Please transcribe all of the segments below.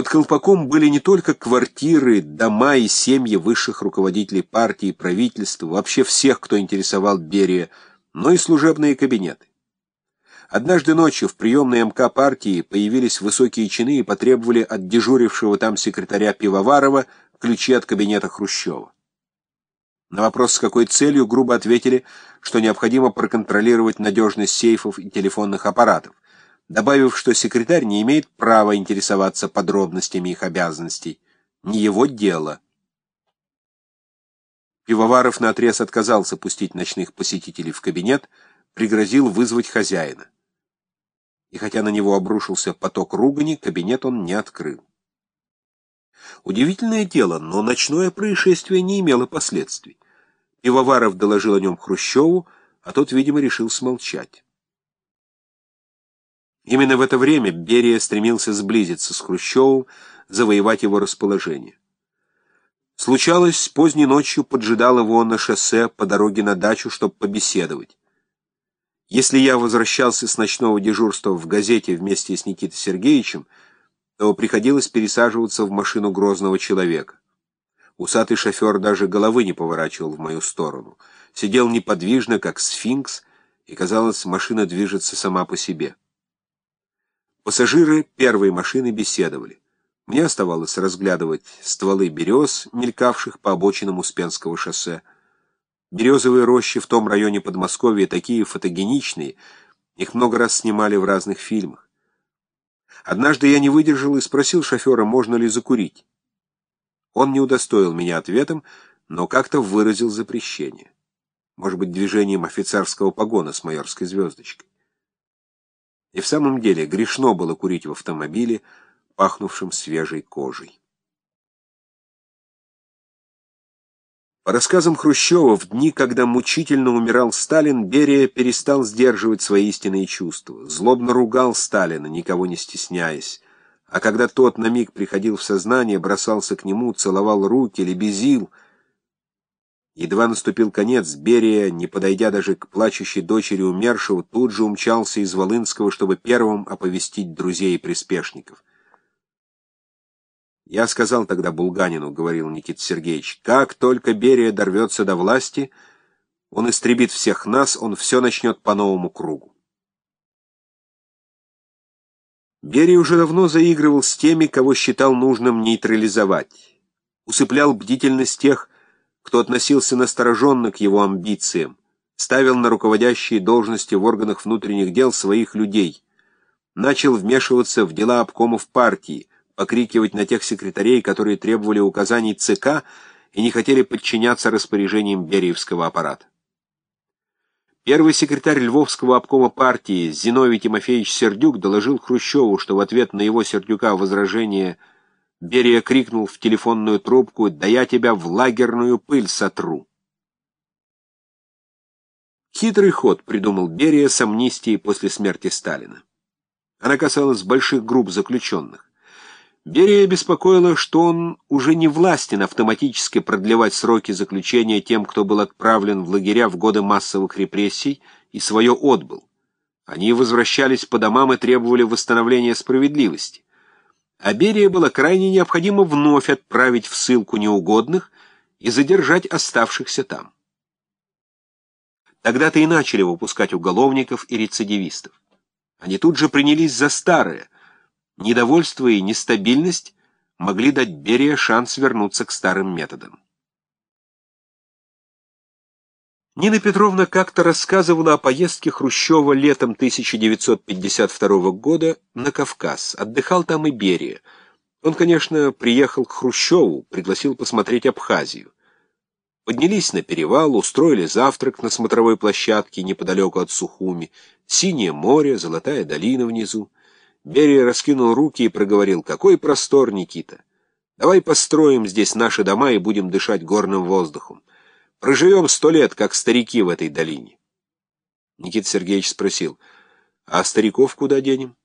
Под колпаком были не только квартиры, дома и семьи высших руководителей партии, правительства, вообще всех, кто интересовал Берия, но и служебные кабинеты. Однажды ночью в приемной МК партии появились высокие чины и потребовали от дежурившего там секретаря Пивоварова ключи от кабинета Хрущева. На вопрос, с какой целью, грубо ответили, что необходимо проконтролировать надежность сейфов и телефонных аппаратов, добавив, что секретарь не имеет права интересоваться подробностями их обязанностей. Не его дело. Пивоваров наотрез отказался пустить ночных посетителей в кабинет, пригрозил вызвать хозяина и хотя на него обрушился поток ругани, кабинет он не открыл. Удивительное дело, но ночное происшествие не имело последствий. Пивоваров доложил о нем Хрущеву, а тот, видимо, решил смолчать. Именно в это время Берия стремился сблизиться с Хрущевым, завоевать его расположение. Случалось, поздней ночью поджидал его на шоссе по дороге на дачу, чтобы побеседовать. Если я возвращался с ночного дежурства в газете вместе с Никитой Сергеевичем, то приходилось пересаживаться в машину грозного человека. Усатый шофер даже головы не поворачивал в мою сторону. Сидел неподвижно, как сфинкс, и, казалось, машина движется сама по себе. Пассажиры первой машины беседовали. Мне оставалось разглядывать стволы берез, мелькавших по обочинам Успенского шоссе. Березовые рощи в том районе Подмосковья такие фотогеничные, их много раз снимали в разных фильмах. Однажды я не выдержал и спросил шофера, можно ли закурить. Он не удостоил меня ответом, но как-то выразил запрещение. Может быть, движением офицерского погона с майорской звездочкой. И в самом деле грешно было курить в автомобиле, пахнувшем свежей кожей. По рассказам Хрущева, в дни, когда мучительно умирал Сталин, Берия перестал сдерживать свои истинные чувства. Злобно ругал Сталина, никого не стесняясь. А когда тот на миг приходил в сознание, бросался к нему, целовал руки, лебезил. Едва наступил конец, Берия, не подойдя даже к плачущей дочери умершего, тут же умчался из Волынского, чтобы первым оповестить друзей и приспешников. Я сказал тогда Булганину, — говорил Никита Сергеевич, — как только Берия дорвется до власти, он истребит всех нас, он все начнет по новому кругу. Берия уже давно заигрывал с теми, кого считал нужным нейтрализовать. Усыплял бдительность тех, кто относился настороженно к его амбициям, ставил на руководящие должности в органах внутренних дел своих людей, начал вмешиваться в дела обкомов партии, покрикивать на тех секретарей, которые требовали указаний ЦК и не хотели подчиняться распоряжениям Бериевского аппарата. Первый секретарь Львовского обкома партии Зиновий Тимофеевич Сердюк доложил Хрущеву, что в ответ на его Сердюка возражение Берия крикнул в телефонную трубку «Да я тебя в лагерную пыль сотру!». Хитрый ход придумал Берия с амнистией после смерти Сталина. Она касалась больших групп заключенных. Берия беспокоило, что он уже не властен автоматически продлевать сроки заключения тем, кто был отправлен в лагеря в годы массовых репрессий и свое отбыл. Они возвращались по домам и требовали восстановления справедливости. А Берия было крайне необходимо вновь отправить в ссылку неугодных и задержать оставшихся там. Тогда-то и начали выпускать уголовников и рецидивистов. Они тут же принялись за старое — Недовольство и нестабильность могли дать Берия шанс вернуться к старым методам. Нина Петровна как-то рассказывала о поездке Хрущева летом 1952 года на Кавказ. Отдыхал там и Берия. Он, конечно, приехал к Хрущеву, пригласил посмотреть Абхазию. Поднялись на перевал, устроили завтрак на смотровой площадке неподалеку от Сухуми. Синее море, золотая долина внизу. Берия раскинул руки и проговорил, «Какой простор, Никита! Давай построим здесь наши дома и будем дышать горным воздухом. Проживем сто лет, как старики в этой долине». Никита Сергеевич спросил, «А стариков куда денем?»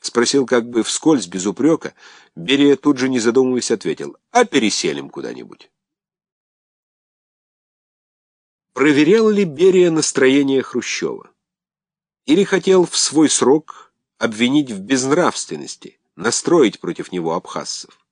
Спросил как бы вскользь, без упрека. Берия тут же, не задумываясь, ответил, «А переселим куда-нибудь». Проверял ли Берия настроение Хрущева? Или хотел в свой срок обвинить в безнравственности, настроить против него абхазцев.